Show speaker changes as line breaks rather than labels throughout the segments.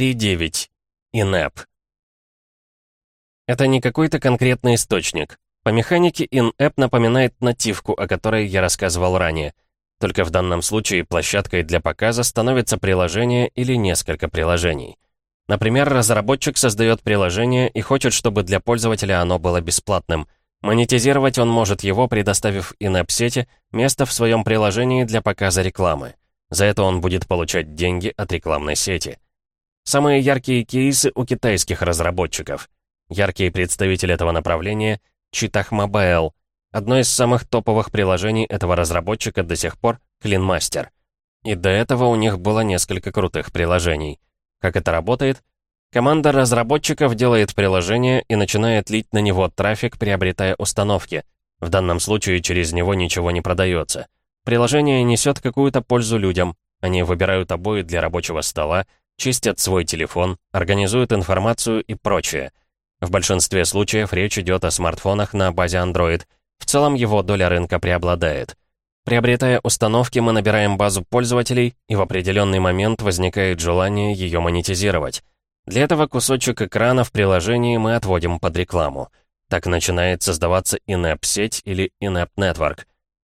3.9. INAP. Это не какой-то конкретный источник. По механике InApp напоминает нативку, о которой я рассказывал ранее. Только в данном случае площадкой для показа становится приложение или несколько приложений. Например, разработчик создает приложение и хочет, чтобы для пользователя оно было бесплатным. Монетизировать он может его, предоставив InApp-сети место в своем приложении для показа рекламы. За это он будет получать деньги от рекламной сети. Самые яркие кейсы у китайских разработчиков. Яркий представитель этого направления — Chitah Mobile. Одно из самых топовых приложений этого разработчика до сих пор — CleanMaster. И до этого у них было несколько крутых приложений. Как это работает? Команда разработчиков делает приложение и начинает лить на него трафик, приобретая установки. В данном случае через него ничего не продается. Приложение несет какую-то пользу людям. Они выбирают обои для рабочего стола, чистят свой телефон, организуют информацию и прочее. В большинстве случаев речь идет о смартфонах на базе Android. В целом его доля рынка преобладает. Приобретая установки, мы набираем базу пользователей, и в определенный момент возникает желание ее монетизировать. Для этого кусочек экрана в приложении мы отводим под рекламу. Так начинает создаваться in-app-сеть или in-app network.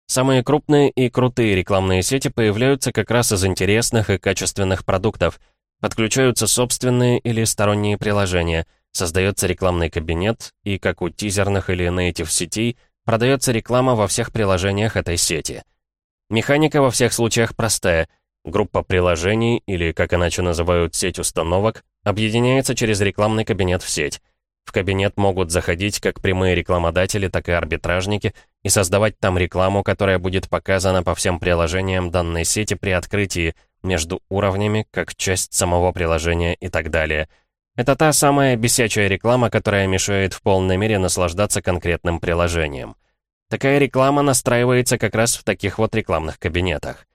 Самые крупные и крутые рекламные сети появляются как раз из интересных и качественных продуктов. Подключаются собственные или сторонние приложения, создается рекламный кабинет, и, как у тизерных или native сетей, продается реклама во всех приложениях этой сети. Механика во всех случаях простая. Группа приложений, или, как иначе называют, сеть установок, объединяется через рекламный кабинет в сеть. В кабинет могут заходить как прямые рекламодатели, так и арбитражники и создавать там рекламу, которая будет показана по всем приложениям данной сети при открытии, между уровнями, как часть самого приложения и так далее. Это та самая бесячая реклама, которая мешает в полной мере наслаждаться конкретным приложением. Такая реклама настраивается как раз в таких вот рекламных кабинетах.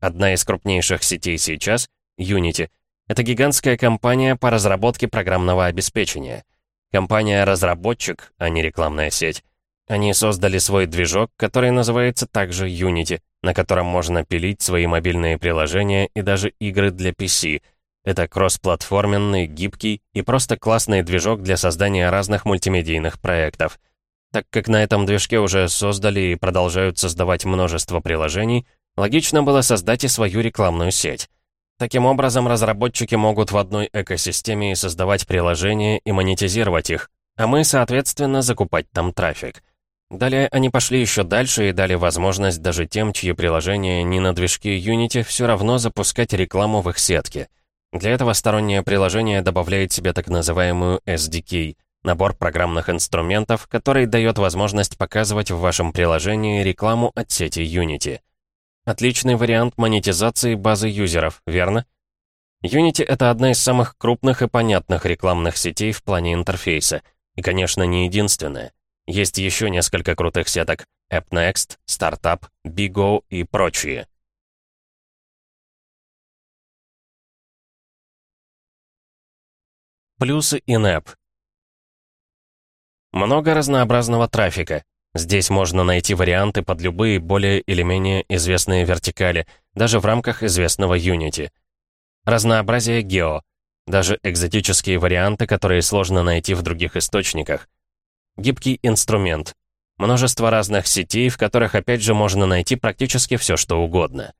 Одна из крупнейших сетей сейчас — Unity. Это гигантская компания по разработке программного обеспечения — Компания-разработчик, а не рекламная сеть. Они создали свой движок, который называется также Unity, на котором можно пилить свои мобильные приложения и даже игры для PC. Это кроссплатформенный, гибкий и просто классный движок для создания разных мультимедийных проектов. Так как на этом движке уже создали и продолжают создавать множество приложений, логично было создать и свою рекламную сеть. Таким образом, разработчики могут в одной экосистеме создавать приложения и монетизировать их, а мы, соответственно, закупать там трафик. Далее они пошли еще дальше и дали возможность даже тем, чьи приложения не на движке Unity, все равно запускать рекламу в их сетке. Для этого стороннее приложение добавляет себе так называемую SDK — набор программных инструментов, который дает возможность показывать в вашем приложении рекламу от сети Unity. Отличный вариант монетизации базы юзеров, верно? Unity — это одна из самых крупных и понятных рекламных сетей в плане интерфейса. И, конечно, не единственная. Есть еще несколько крутых сеток — AppNext, Startup, BigO и прочие. Плюсы InApp. Много разнообразного трафика, Здесь можно найти варианты под любые более или менее известные вертикали, даже в рамках известного Unity. Разнообразие гео. Даже экзотические варианты, которые сложно найти в других источниках. Гибкий инструмент. Множество разных сетей, в которых опять же можно найти практически все, что угодно.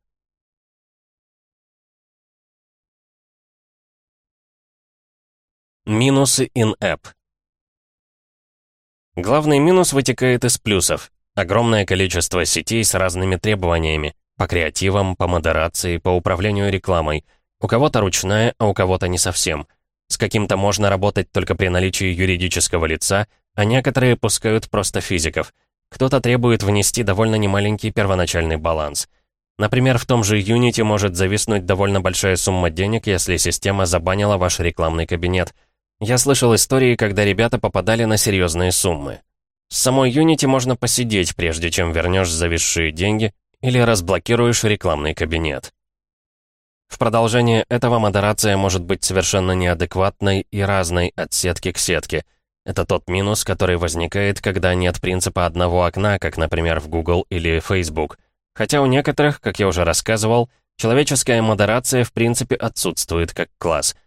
Минусы in-app. Главный минус вытекает из плюсов. Огромное количество сетей с разными требованиями. По креативам, по модерации, по управлению рекламой. У кого-то ручная, а у кого-то не совсем. С каким-то можно работать только при наличии юридического лица, а некоторые пускают просто физиков. Кто-то требует внести довольно немаленький первоначальный баланс. Например, в том же Unity может зависнуть довольно большая сумма денег, если система забанила ваш рекламный кабинет — я слышал истории, когда ребята попадали на серьезные суммы. С самой Unity можно посидеть, прежде чем вернешь зависшие деньги или разблокируешь рекламный кабинет. В продолжение этого модерация может быть совершенно неадекватной и разной от сетки к сетке. Это тот минус, который возникает, когда нет принципа одного окна, как, например, в Google или Facebook. Хотя у некоторых, как я уже рассказывал, человеческая модерация в принципе отсутствует как класс —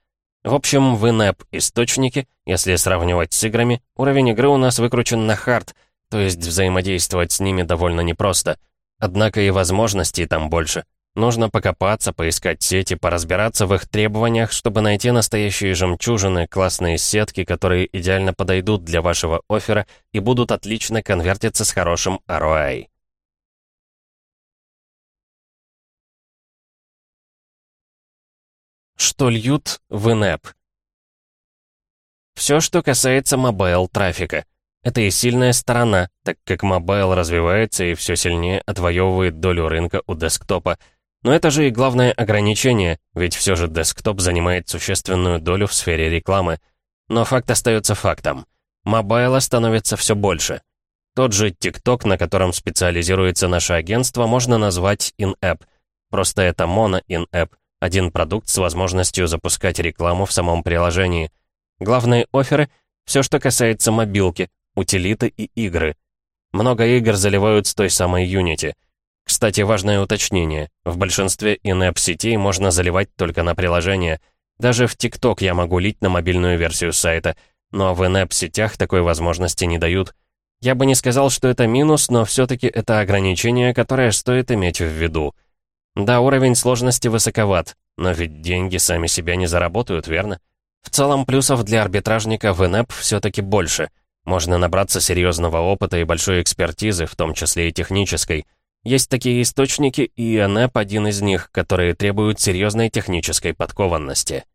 В общем, в INAP источники, если сравнивать с играми, уровень игры у нас выкручен на хард, то есть взаимодействовать с ними довольно непросто. Однако и возможностей там больше. Нужно покопаться, поискать сети, поразбираться в их требованиях, чтобы найти настоящие жемчужины, классные сетки, которые идеально подойдут для вашего оффера и будут отлично конвертиться с хорошим ROI. Что льют в in-app? Все, что касается mobile-трафика. Это и сильная сторона, так как mobile развивается и все сильнее отвоевывает долю рынка у десктопа — но это же и главное ограничение, ведь все же десктоп занимает существенную долю в сфере рекламы. Но факт остается фактом. Мобайла становится все больше. Тот же TikTok, на котором специализируется наше агентство, можно назвать in-app. Просто это моно in-app, один продукт с возможностью запускать рекламу в самом приложении. Главные оферы — все, что касается мобилки, утилиты и игры. Много игр заливают с той самой Unity — кстати, важное уточнение. В большинстве инэп-сетей можно заливать только на приложение. Даже в ТикТок я могу лить на мобильную версию сайта, но в инэп-сетях такой возможности не дают. Я бы не сказал, что это минус, но все-таки это ограничение, которое стоит иметь в виду. Да, уровень сложности высоковат, но ведь деньги сами себя не заработают, верно? В целом плюсов для арбитражника в инэп все-таки больше. Можно набраться серьезного опыта и большой экспертизы, в том числе и технической. Есть такие источники, и НЭП один из них, которые требуют серьезной технической подкованности.